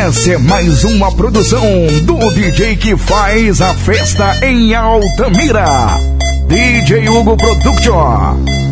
Essa é mais uma produção do DJ que faz a festa em Altamira. DJ Hugo Production.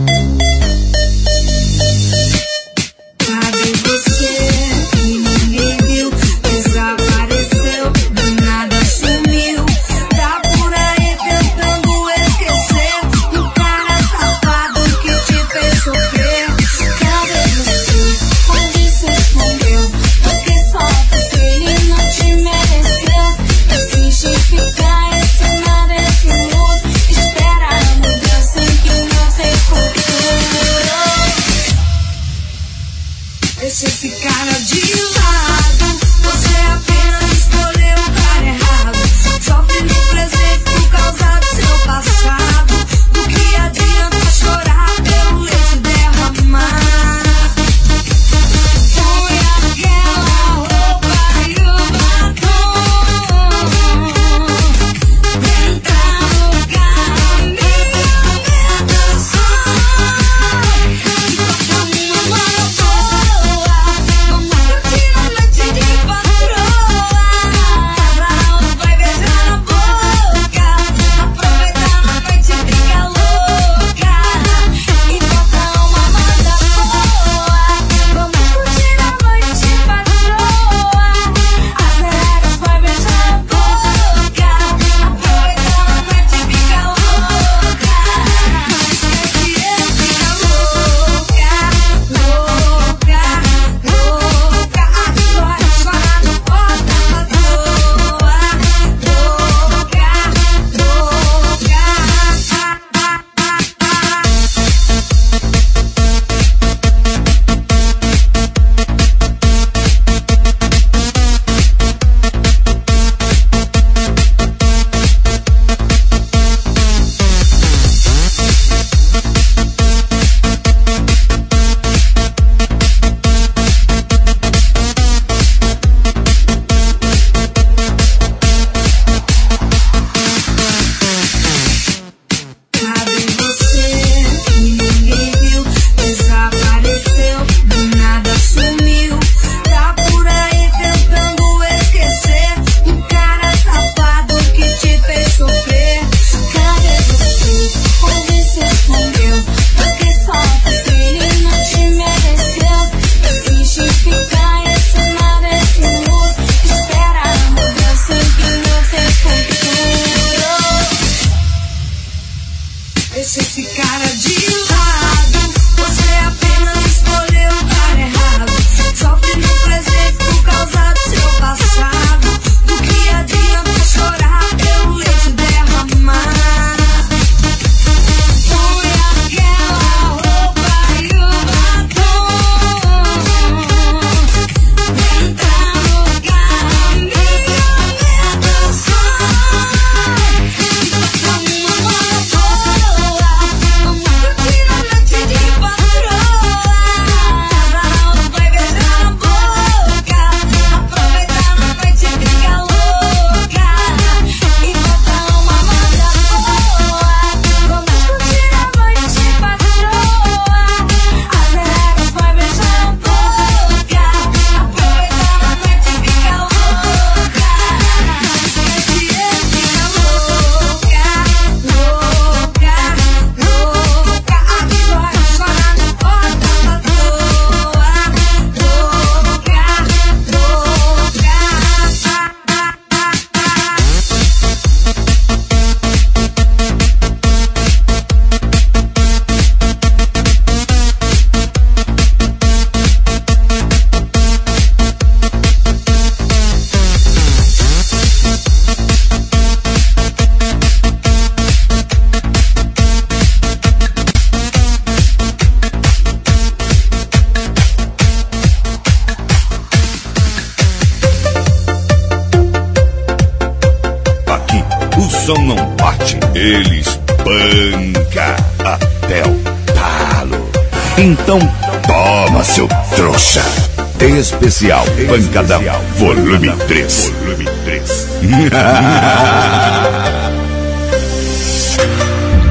Especial Pancadão Volume 3. Volume 3.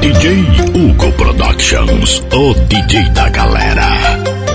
DJ Hugo Productions, o DJ da galera.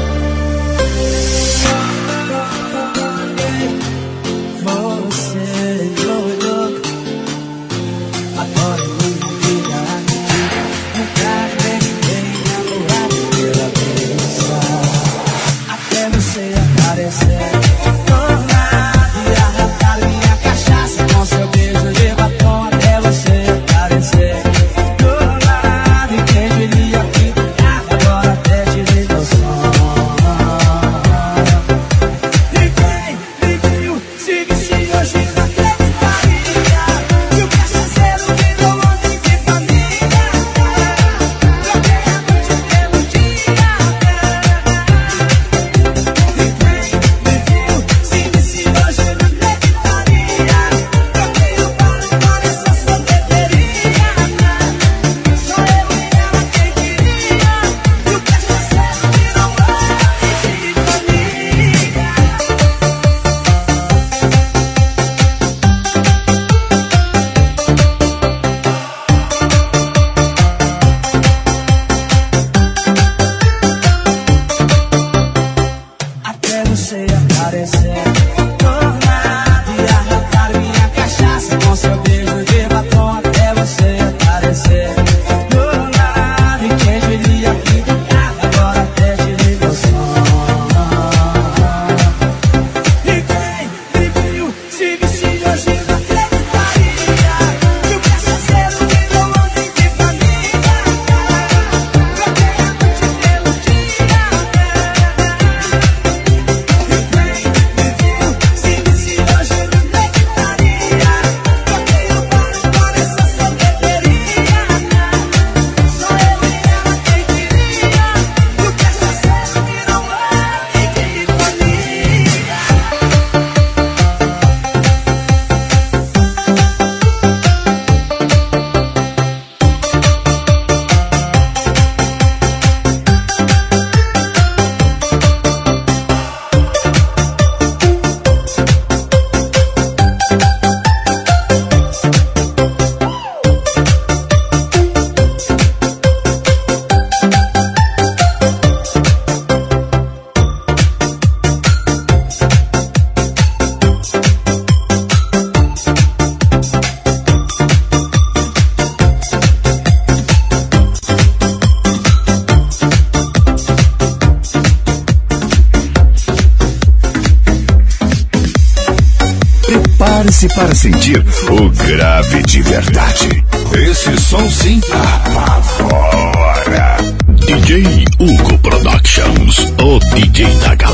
Para sentir o grave de verdade. Esse som sim apavora. DJ Hugo Productions, o DJ da galera.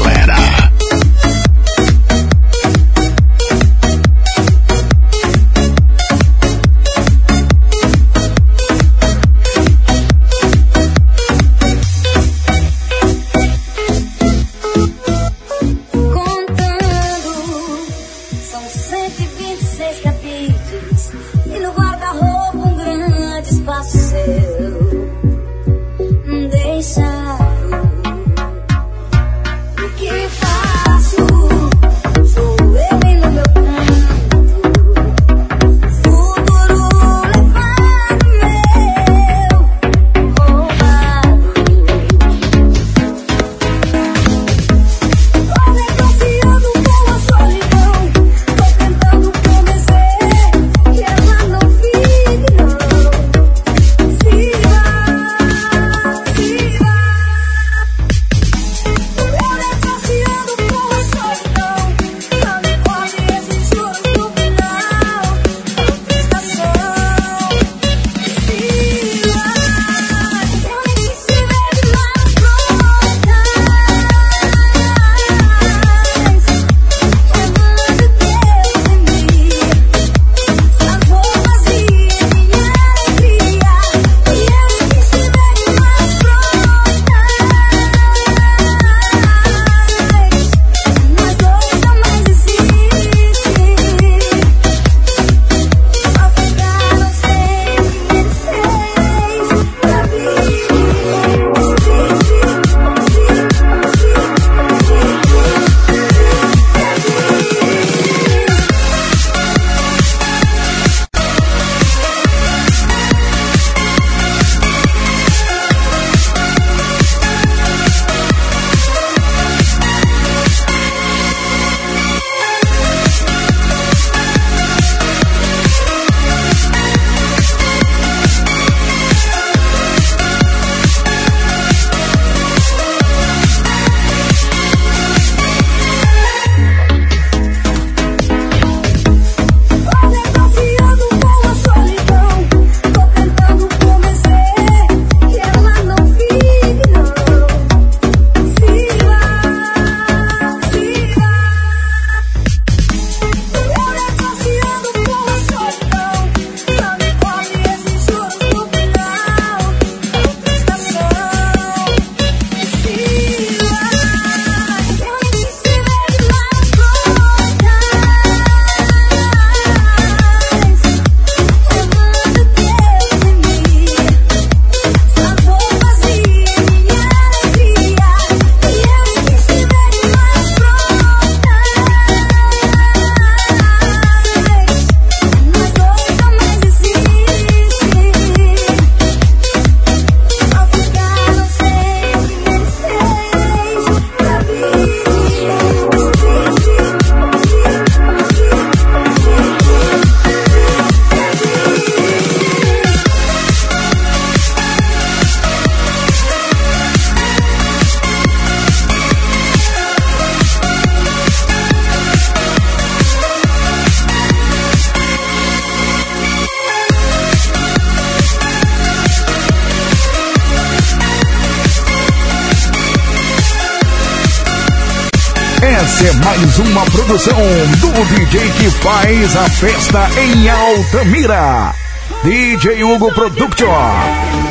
É mais uma produção do DJ que faz a festa em Altamira. DJ Hugo Production.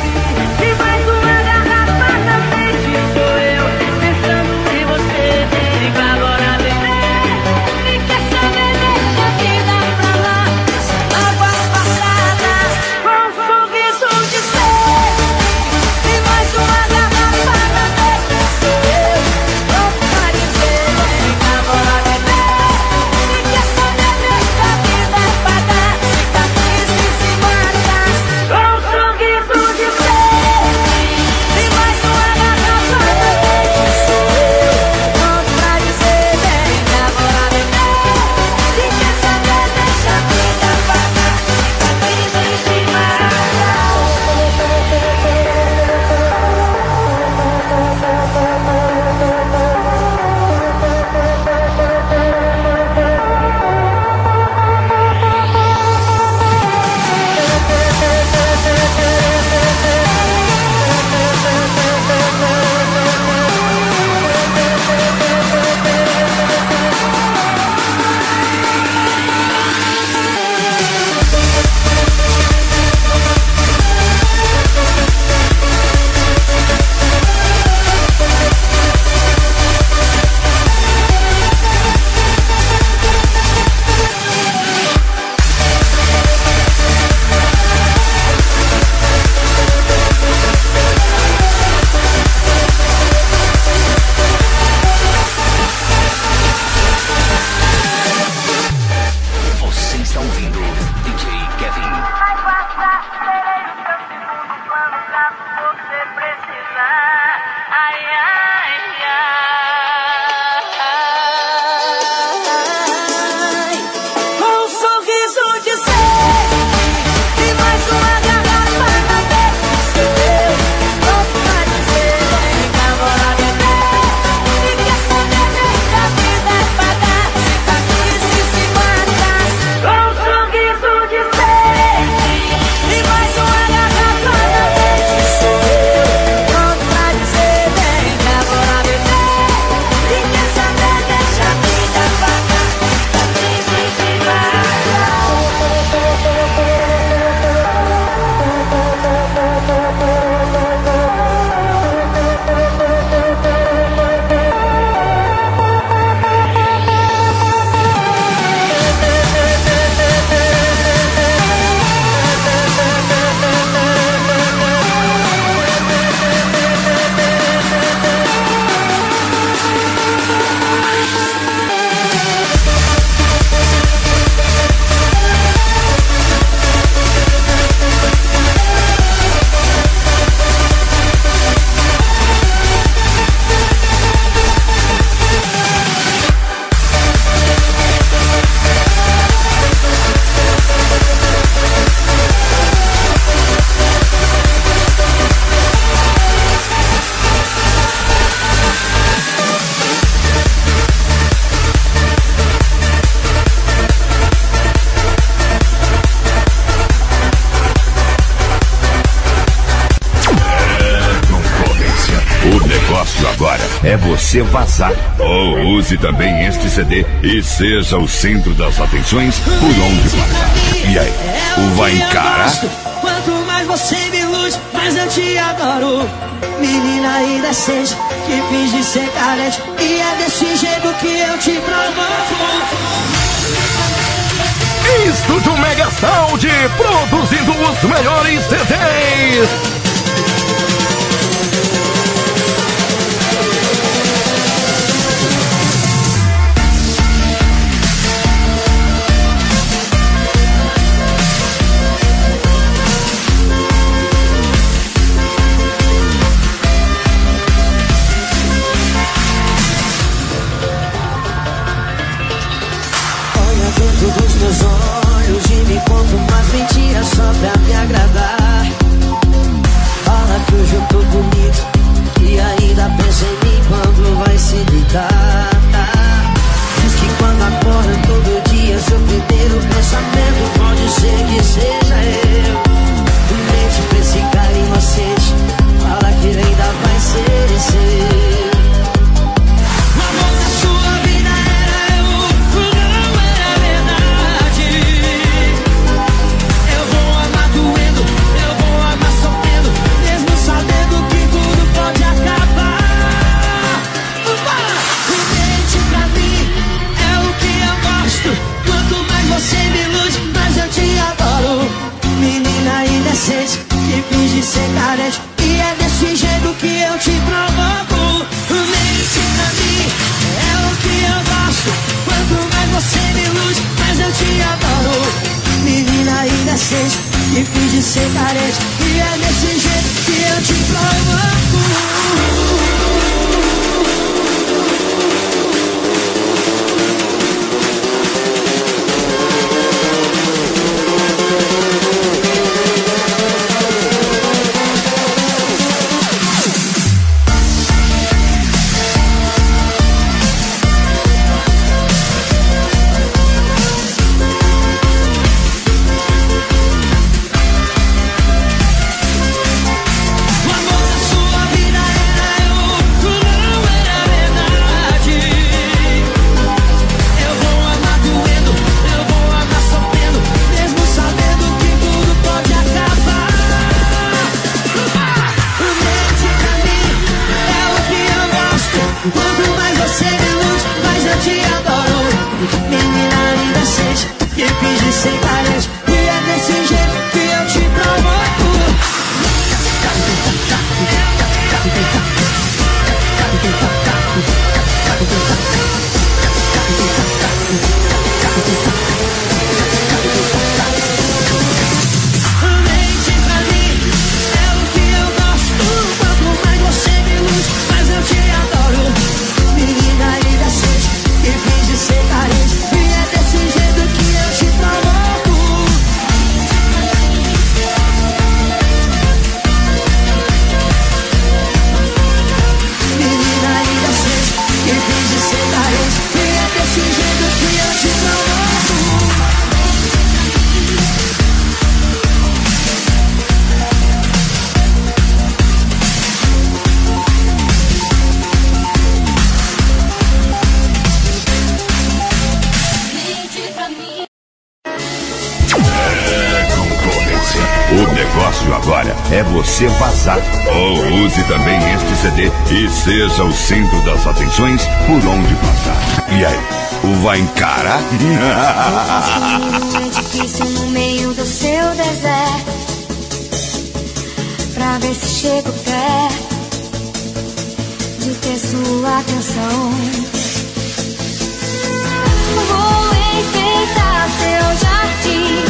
Você vazar. Ou use também este CD e seja o centro das atenções por onde passar. E aí, o vai encarar? Quanto mais você me luz, mais eu te adoro. Menina indecente, que finge ser carente. E é desse jeito que eu te provoco. Estúdio Mega Sound, produzindo os melhores CDs. Seja o centro das atenções por onde passar. E aí, o vai encarar? É difícil no meio do seu deserto Pra ver se chego perto De ter sua atenção Vou enfeitar seu jardim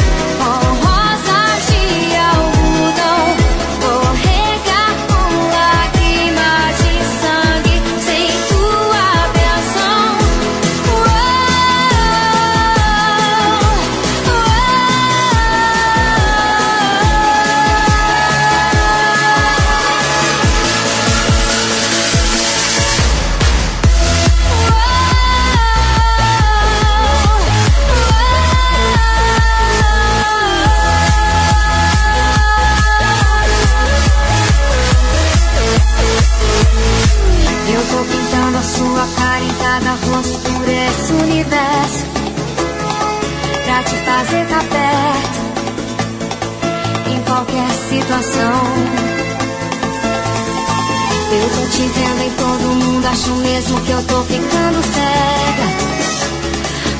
te vendo em todo mundo, acho mesmo que eu tô ficando cega.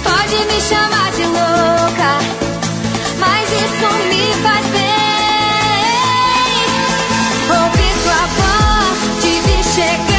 Pode me chamar de louca, mas isso me faz bem. Ouvir tua voz, te vi chegar,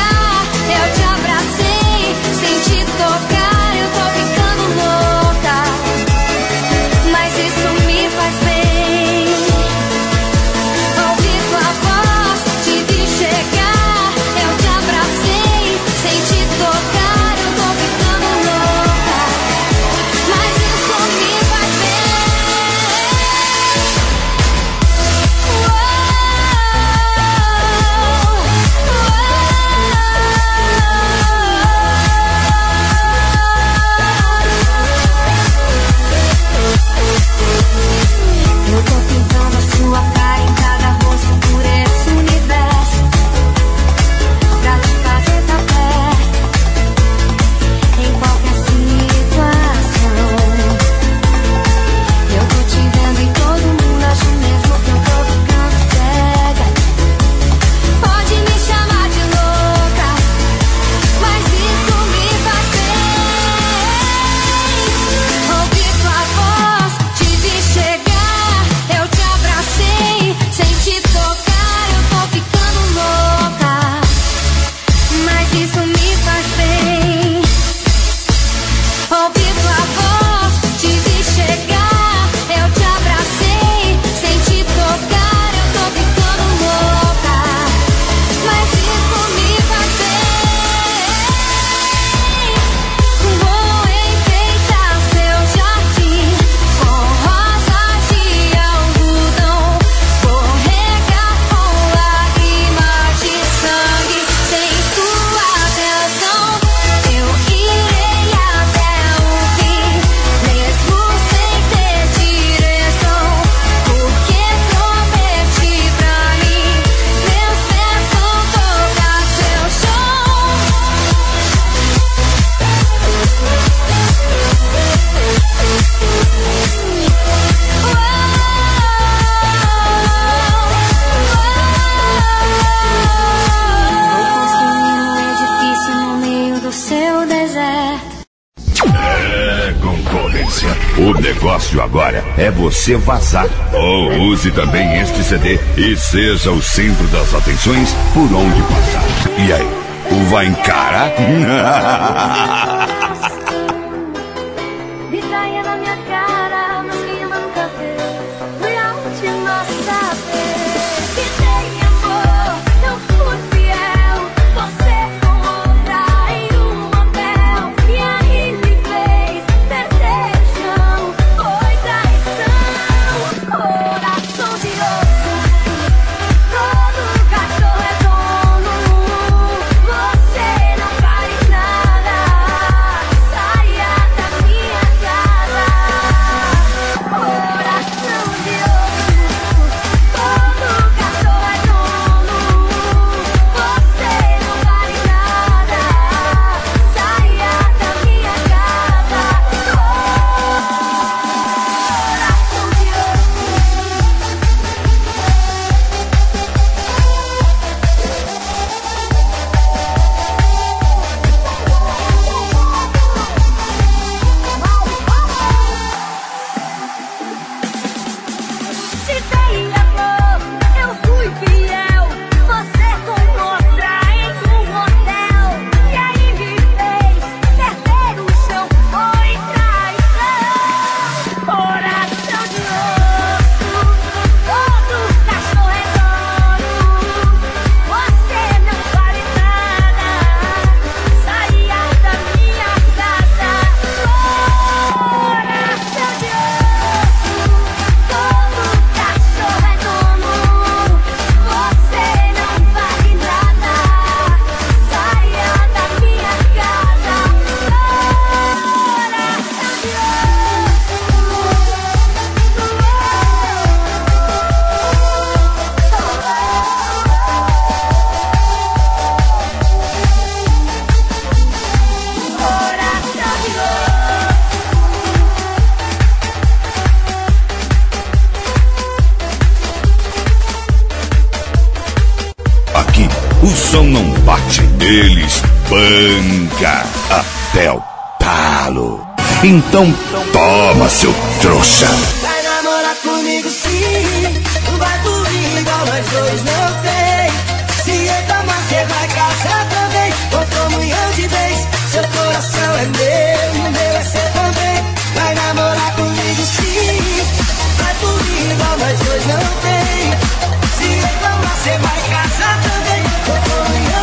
agora é você vazar. Ou use também este CD e seja o centro das atenções por onde passar. E aí, o vai encarar? Eu também, o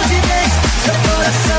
hoje deixa seu coração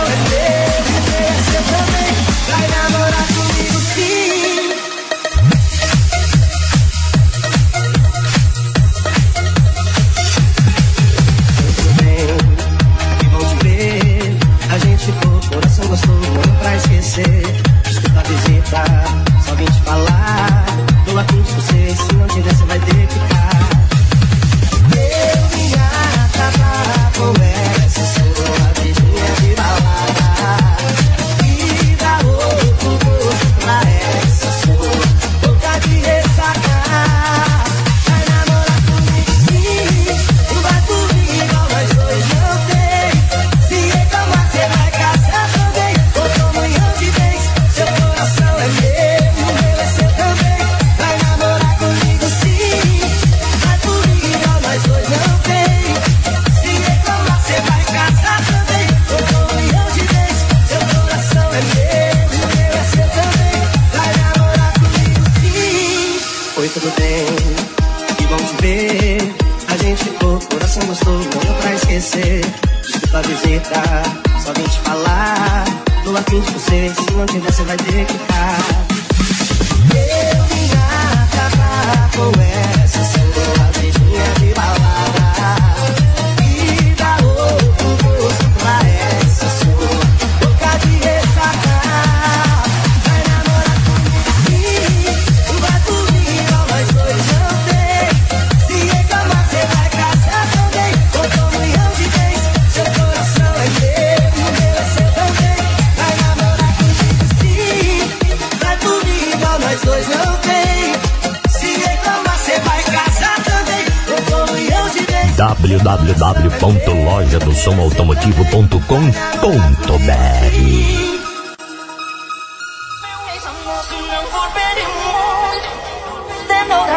www.lojadosomoautomotivo.com.br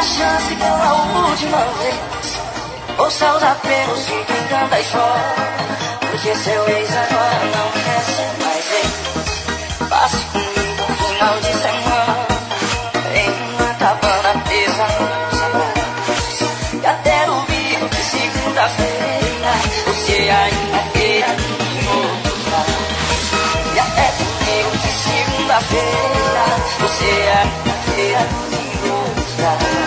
chance pela última vez. Ouça os apelos de quem canta Porque seu ex agora não segunda-feira, você é a feira de outra.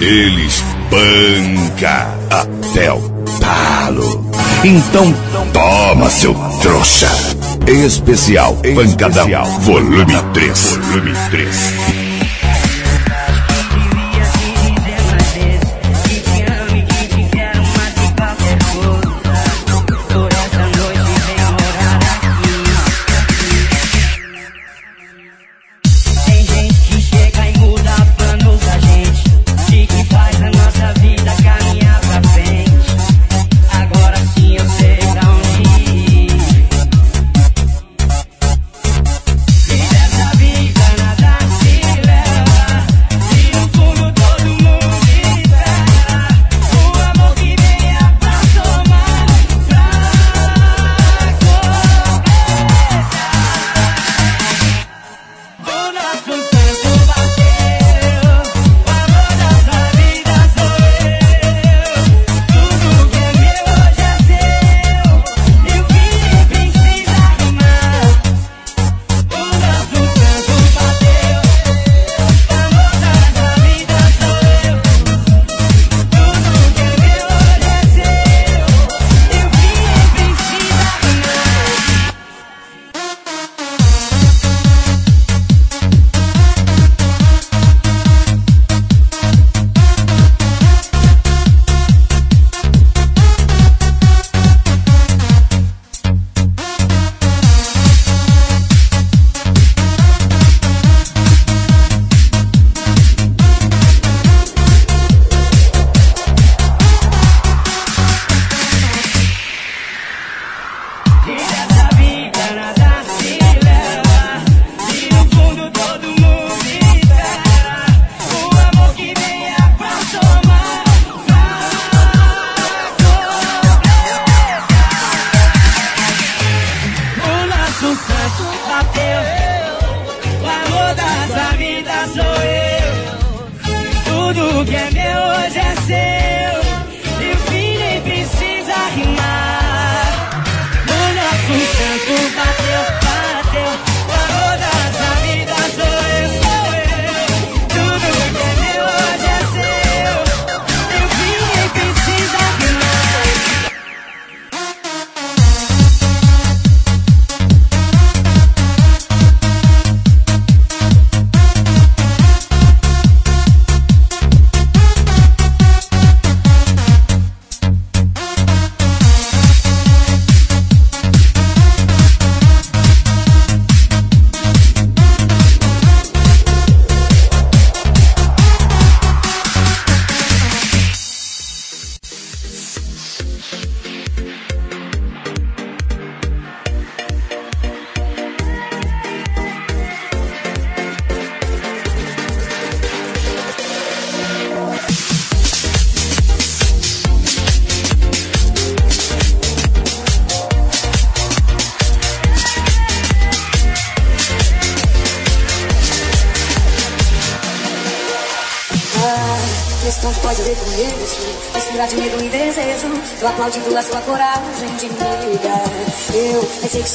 ele espanca até o talo. Então toma, seu trouxa. Especial, Especial. Pancadão, volume 3. Volume 3.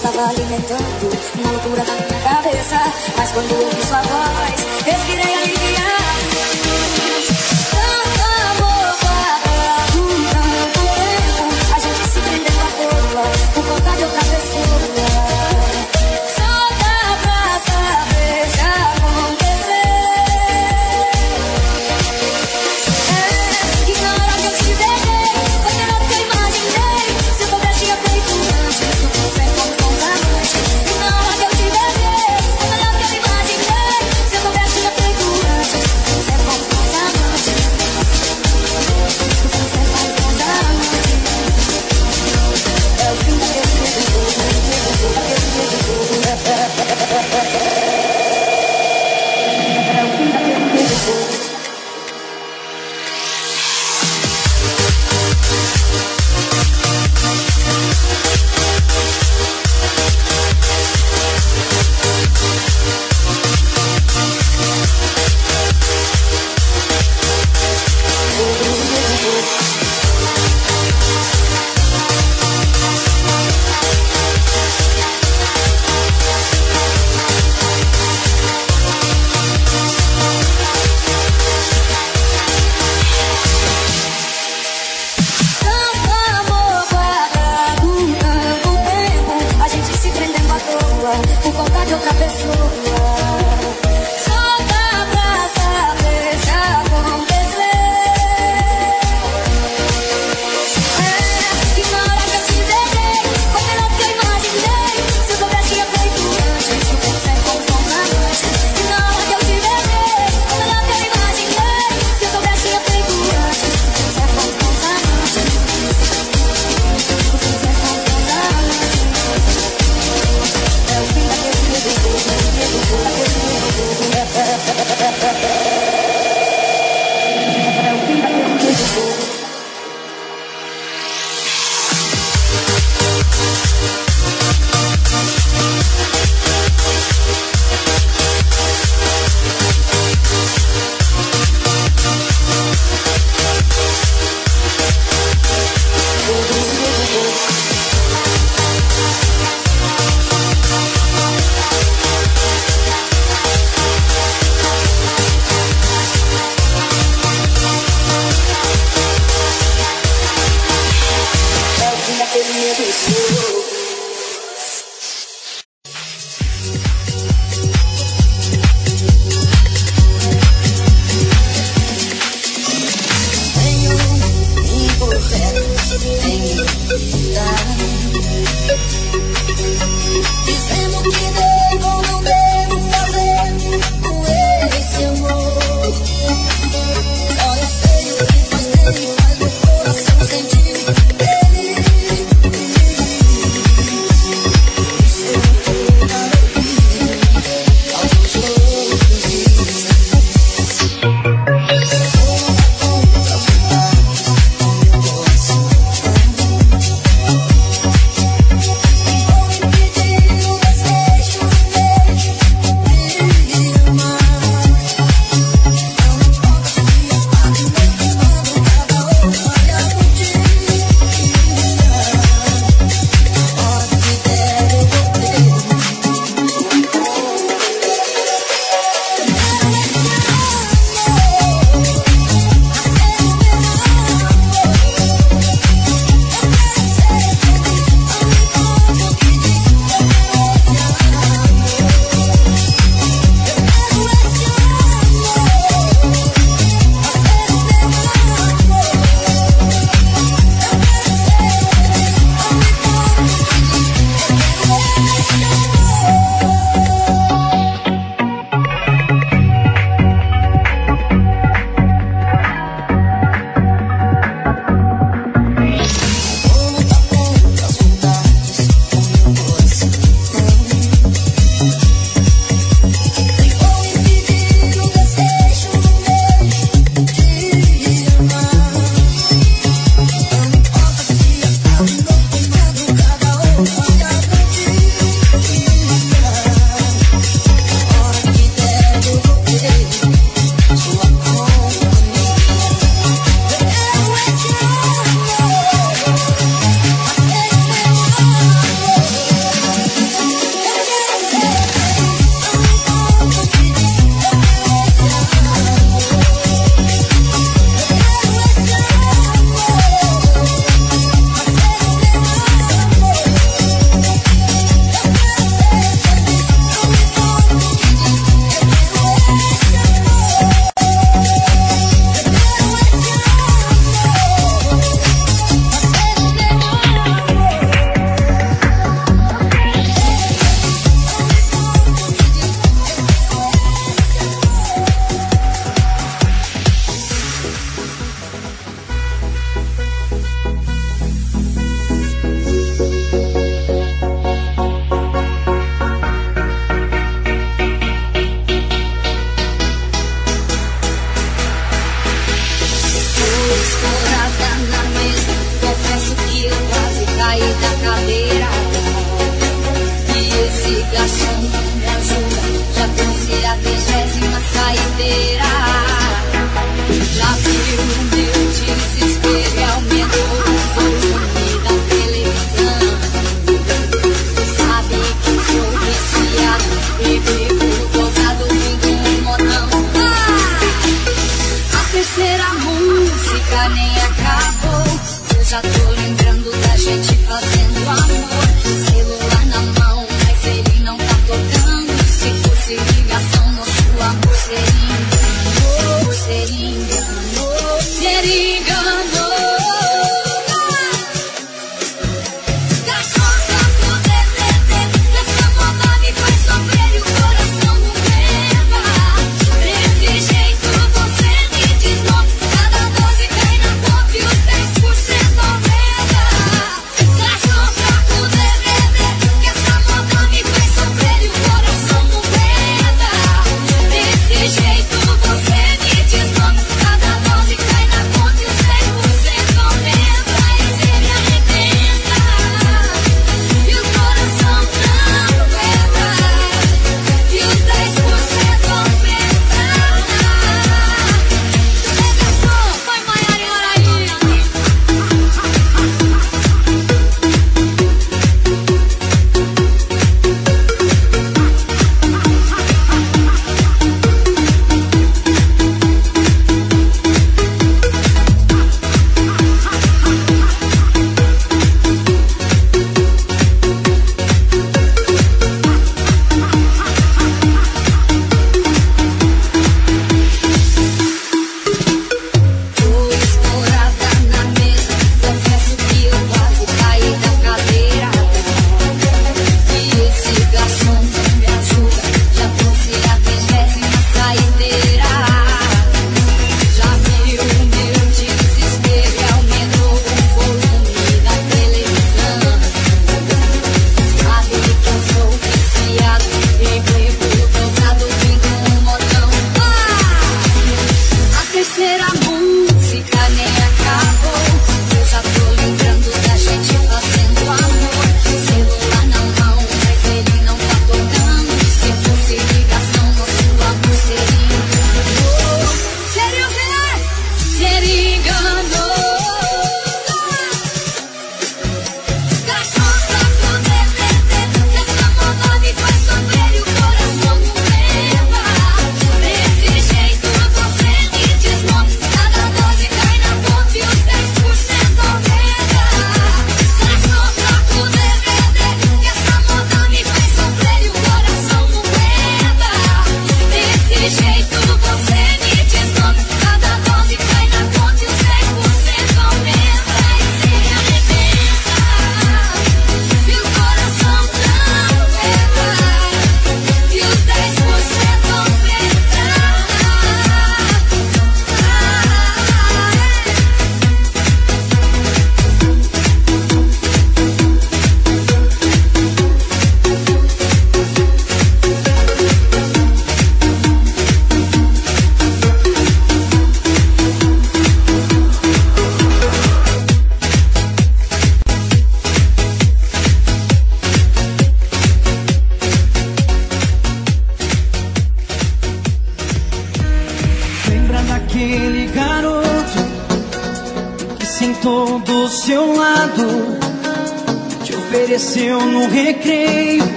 Que só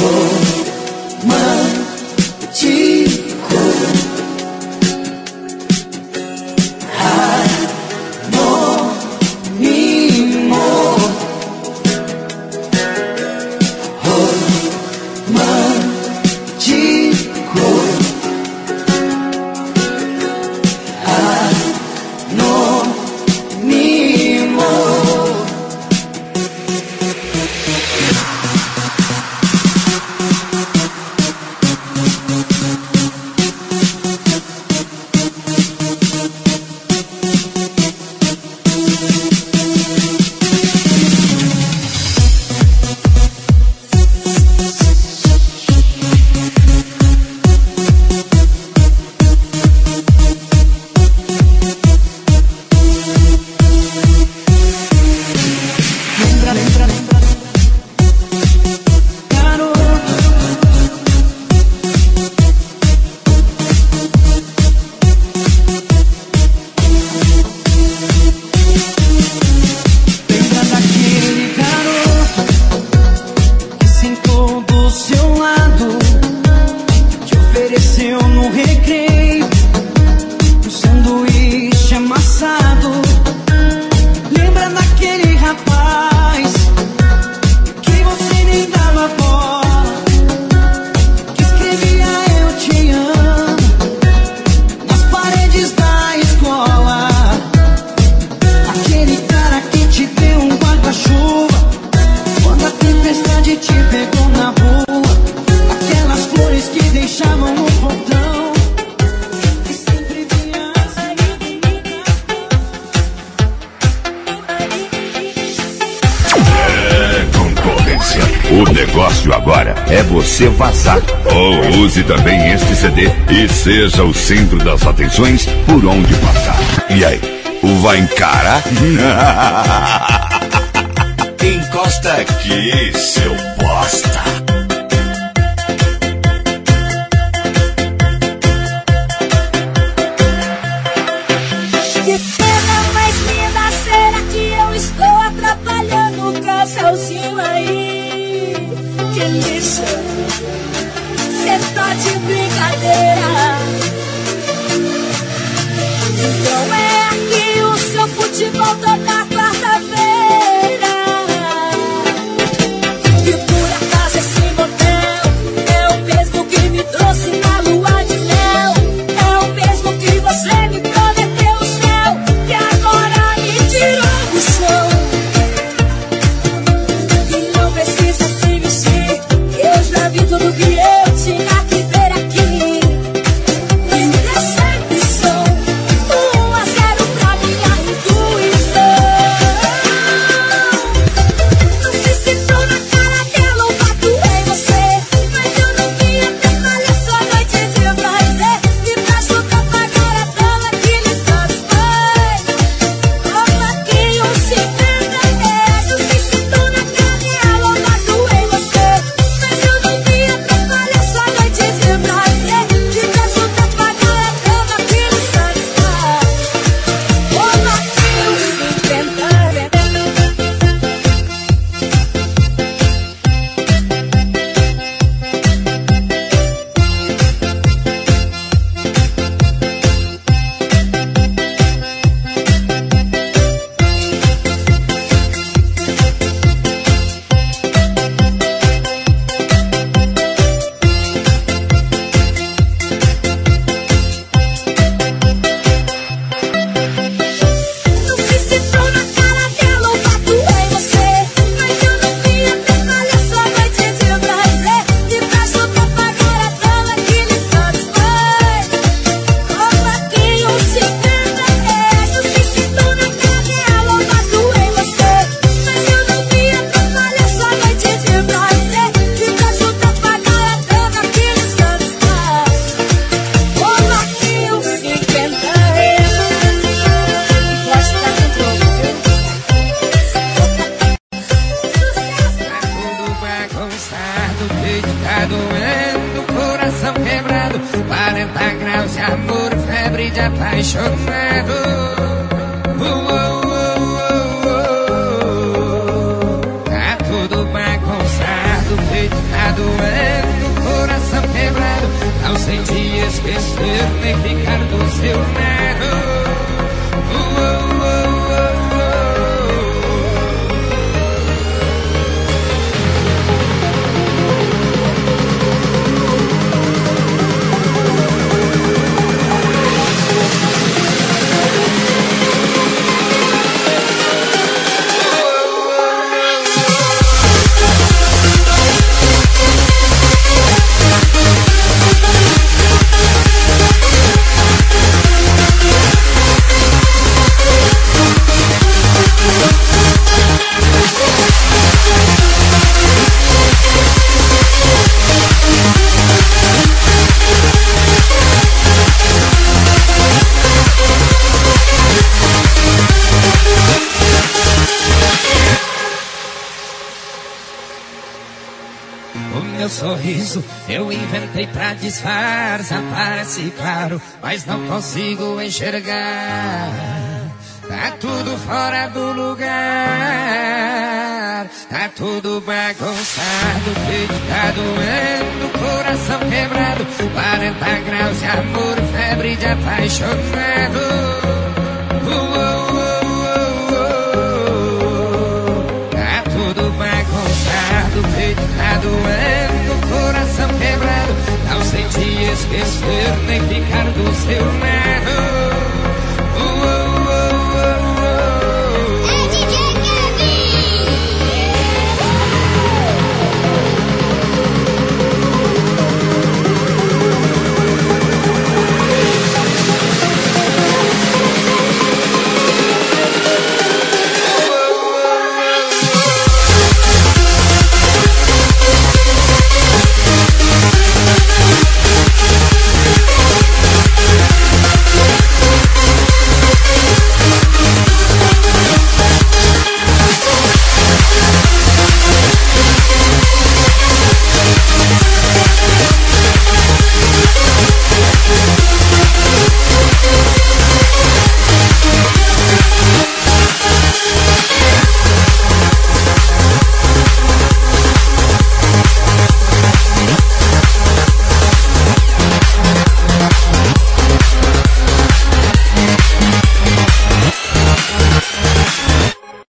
Romântico. Use também este CD e seja o centro das atenções por onde passar. E aí, vai encarar? Encosta aqui, seu bosta. Eu inventei pra disfarçar, parece claro, mas não consigo enxergar. Tá tudo fora do lugar, tá tudo bagunçado, peito tá doendo, coração quebrado, 40 graus de amor, febre de apaixonado. sem te esquecer nem ficar do seu lado.